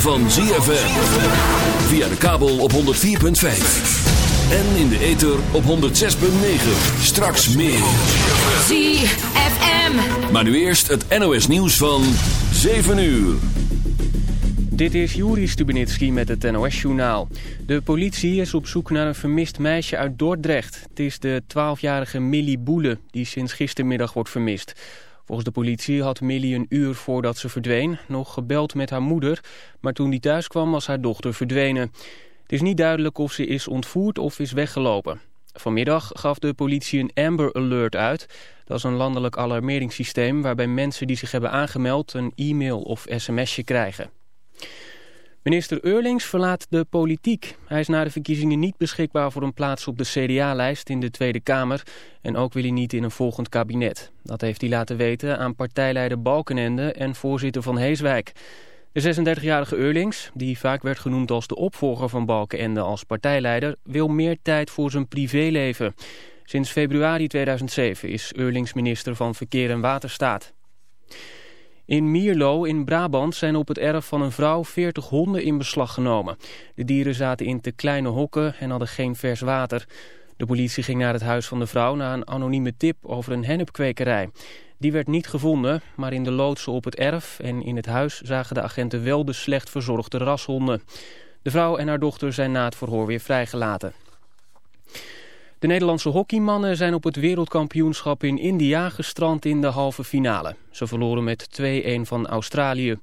Van ZFM. Via de kabel op 104.5. En in de ether op 106.9. Straks meer. ZFM. Maar nu eerst het NOS nieuws van 7 uur. Dit is Juri Stubenitski met het NOS-journaal. De politie is op zoek naar een vermist meisje uit Dordrecht. Het is de 12-jarige Millie Boele die sinds gistermiddag wordt vermist. Volgens de politie had Millie een uur voordat ze verdween nog gebeld met haar moeder, maar toen die thuis kwam was haar dochter verdwenen. Het is niet duidelijk of ze is ontvoerd of is weggelopen. Vanmiddag gaf de politie een Amber Alert uit. Dat is een landelijk alarmeringssysteem waarbij mensen die zich hebben aangemeld een e-mail of sms'je krijgen. Minister Eurlings verlaat de politiek. Hij is na de verkiezingen niet beschikbaar voor een plaats op de CDA-lijst in de Tweede Kamer. En ook wil hij niet in een volgend kabinet. Dat heeft hij laten weten aan partijleider Balkenende en voorzitter van Heeswijk. De 36-jarige Eurlings, die vaak werd genoemd als de opvolger van Balkenende als partijleider, wil meer tijd voor zijn privéleven. Sinds februari 2007 is Eurlings minister van Verkeer en Waterstaat. In Mierlo in Brabant zijn op het erf van een vrouw 40 honden in beslag genomen. De dieren zaten in te kleine hokken en hadden geen vers water. De politie ging naar het huis van de vrouw na een anonieme tip over een hennepkwekerij. Die werd niet gevonden, maar in de loodsen op het erf en in het huis zagen de agenten wel de slecht verzorgde rashonden. De vrouw en haar dochter zijn na het verhoor weer vrijgelaten. De Nederlandse hockeymannen zijn op het wereldkampioenschap in India gestrand in de halve finale. Ze verloren met 2-1 van Australië.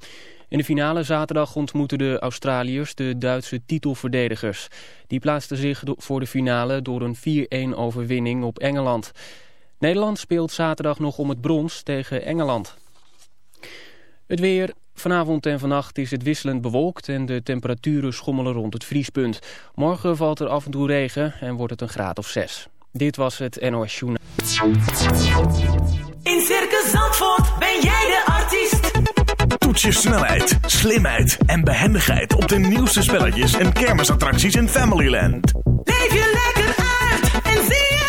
In de finale zaterdag ontmoeten de Australiërs de Duitse titelverdedigers. Die plaatsten zich voor de finale door een 4-1 overwinning op Engeland. Nederland speelt zaterdag nog om het brons tegen Engeland. Het weer, Vanavond en vannacht is het wisselend bewolkt en de temperaturen schommelen rond het vriespunt. Morgen valt er af en toe regen en wordt het een graad of zes. Dit was het NOS Journaal. In Circus Zandvoort ben jij de artiest. Toets je snelheid, slimheid en behendigheid op de nieuwste spelletjes en kermisattracties in Familyland. Leef je lekker uit en zie zelf.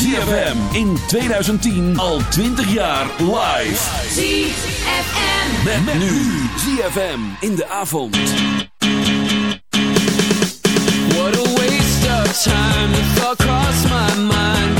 ZFM in 2010 al 20 jaar live. ZFM. Met, met nu. ZFM in de avond. What a waste of time. The thought my mind.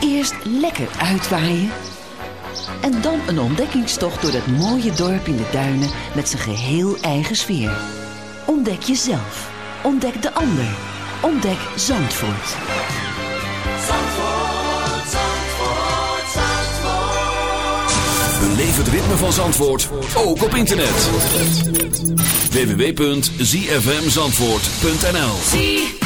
Eerst lekker uitwaaien. En dan een ontdekkingstocht door dat mooie dorp in de duinen met zijn geheel eigen sfeer. Ontdek jezelf. Ontdek de ander. Ontdek Zandvoort. Zandvoort, Zandvoort, Zandvoort. Beleef het ritme van Zandvoort, ook op internet. www.zfmzandvoort.nl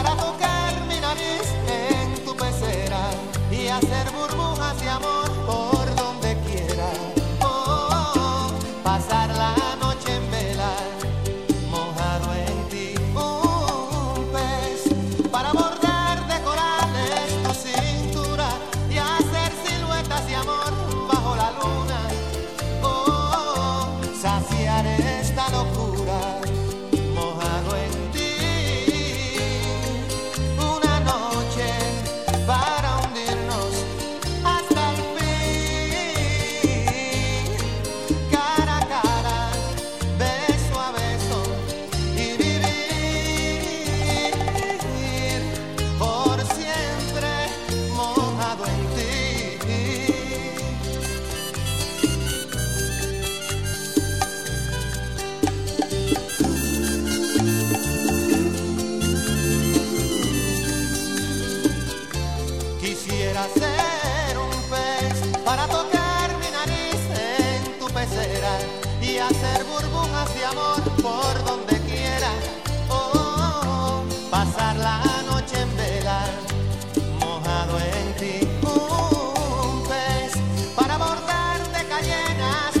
nice.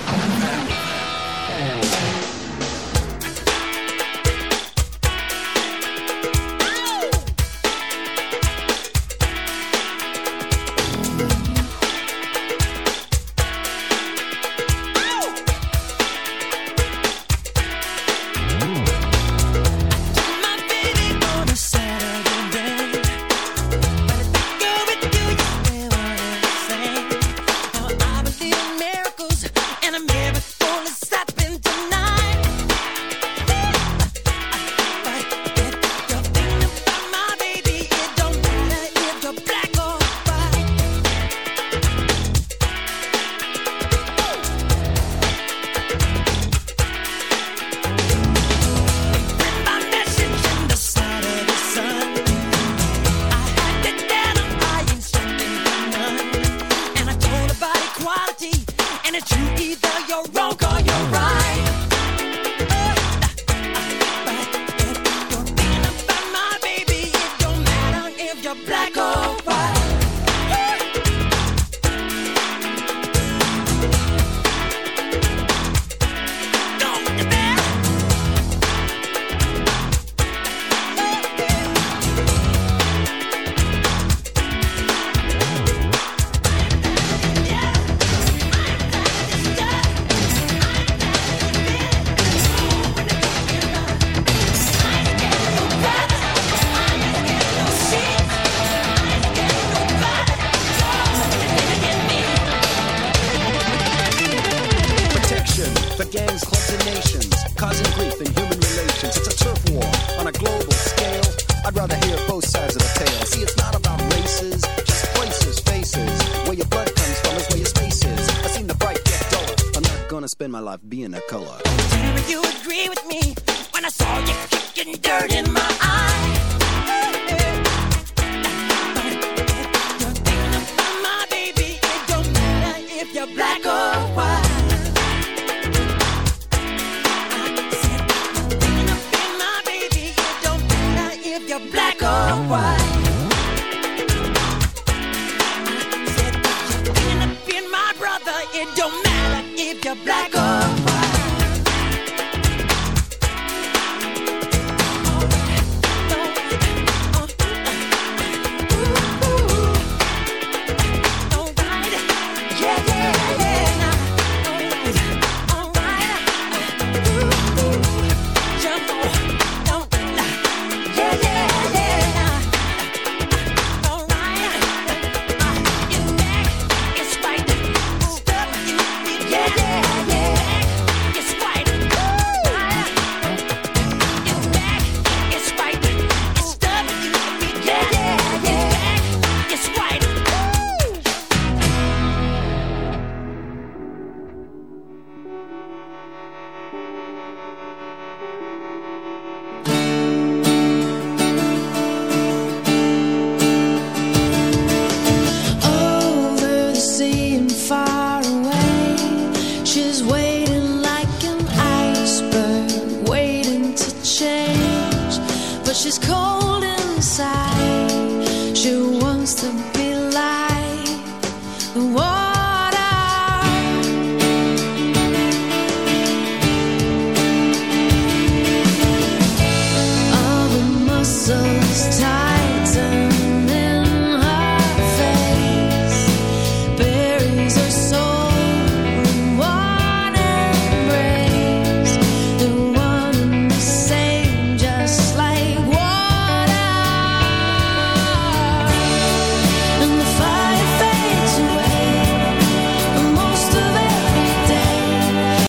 black